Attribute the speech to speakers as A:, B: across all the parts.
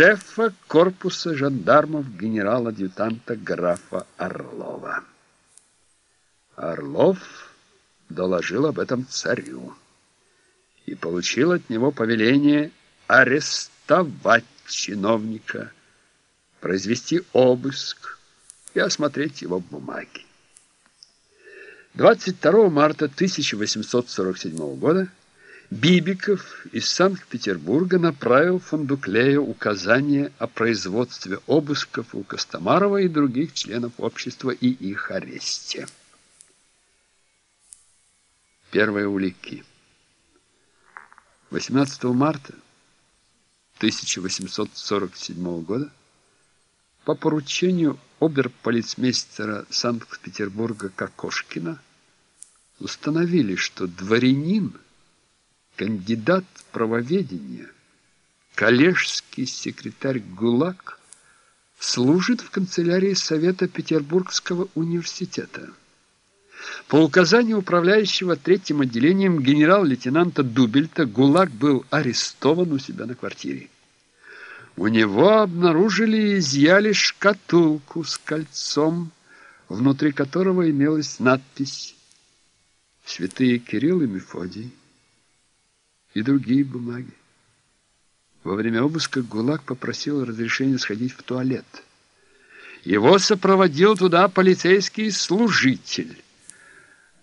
A: шефа корпуса жандармов генерал-адъютанта графа Орлова. Орлов доложил об этом царю и получил от него повеление арестовать чиновника, произвести обыск и осмотреть его бумаги. 22 марта 1847 года Бибиков из Санкт-Петербурга направил Фондуклею указание о производстве обысков у Костомарова и других членов общества и их аресте. Первые улики. 18 марта 1847 года по поручению оберполицмейстера Санкт-Петербурга Кокошкина установили, что дворянин, кандидат правоведения, коллежский секретарь ГУЛАГ служит в канцелярии Совета Петербургского университета. По указанию управляющего третьим отделением генерал-лейтенанта Дубельта ГУЛАГ был арестован у себя на квартире. У него обнаружили и изъяли шкатулку с кольцом, внутри которого имелась надпись «Святые Кирилл и Мефодий» и другие бумаги. Во время обыска ГУЛАГ попросил разрешения сходить в туалет. Его сопроводил туда полицейский служитель.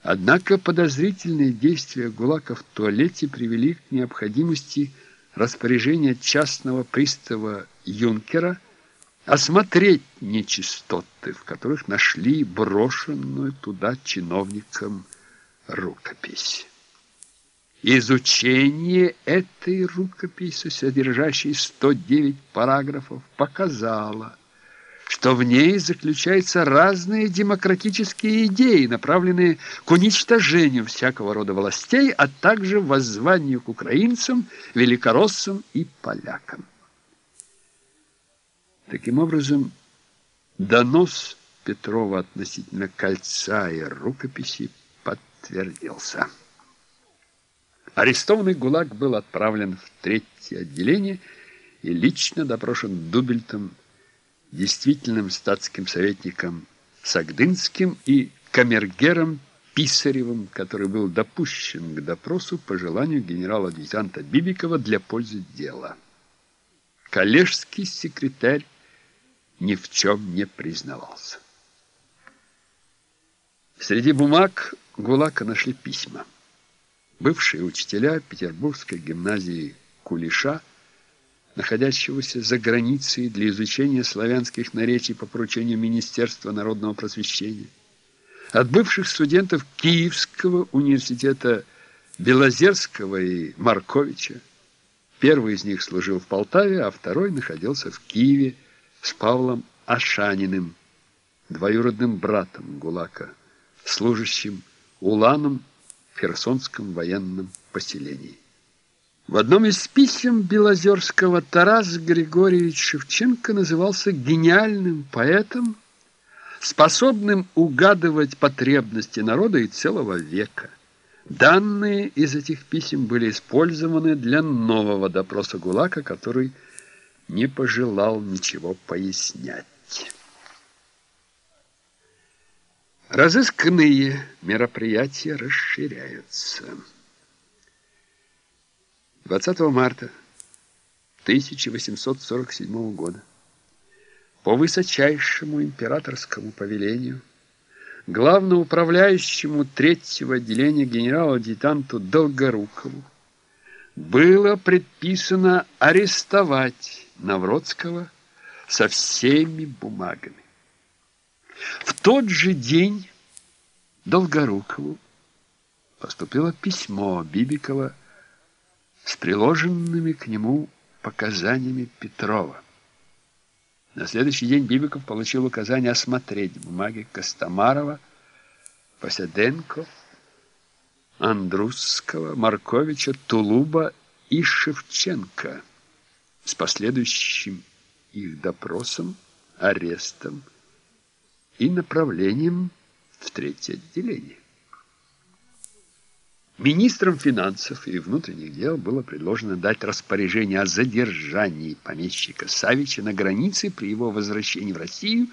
A: Однако подозрительные действия ГУЛАГа в туалете привели к необходимости распоряжения частного пристава Юнкера осмотреть нечистоты, в которых нашли брошенную туда чиновникам рукопись. Изучение этой рукописи, содержащей 109 параграфов, показало, что в ней заключаются разные демократические идеи, направленные к уничтожению всякого рода властей, а также воззванию к украинцам, великороссам и полякам. Таким образом, донос Петрова относительно кольца и рукописи подтвердился. Арестованный ГУЛАГ был отправлен в третье отделение и лично допрошен Дубельтом действительным статским советником Сагдынским и камергером Писаревым, который был допущен к допросу по желанию генерала-адъютанта Бибикова для пользы дела. Коллежский секретарь ни в чем не признавался. Среди бумаг ГУЛАГа нашли письма. Бывшие учителя Петербургской гимназии Кулиша – находящегося за границей для изучения славянских наречий по поручению Министерства народного просвещения, от бывших студентов Киевского университета Белозерского и Марковича. Первый из них служил в Полтаве, а второй находился в Киеве с Павлом Ашаниным, двоюродным братом Гулака, служащим уланом Херсонском военном поселении. В одном из писем Белозерского Тарас Григорьевич Шевченко назывался гениальным поэтом, способным угадывать потребности народа и целого века. Данные из этих писем были использованы для нового допроса ГУЛАГа, который не пожелал ничего пояснять. Разыскные мероприятия расширяются. 20 марта 1847 года по высочайшему императорскому повелению главноуправляющему третьего отделения генералу-адъютанту Долгорукову было предписано арестовать Навродского со всеми бумагами. В тот же день Долгорукову поступило письмо Бибикова с приложенными к нему показаниями Петрова. На следующий день Бибиков получил указание осмотреть бумаги Костомарова, Поседенко, Андрусского, Марковича, Тулуба и Шевченко с последующим их допросом, арестом и направлением в третье отделение. Министрам финансов и внутренних дел было предложено дать распоряжение о задержании помещика Савича на границе при его возвращении в Россию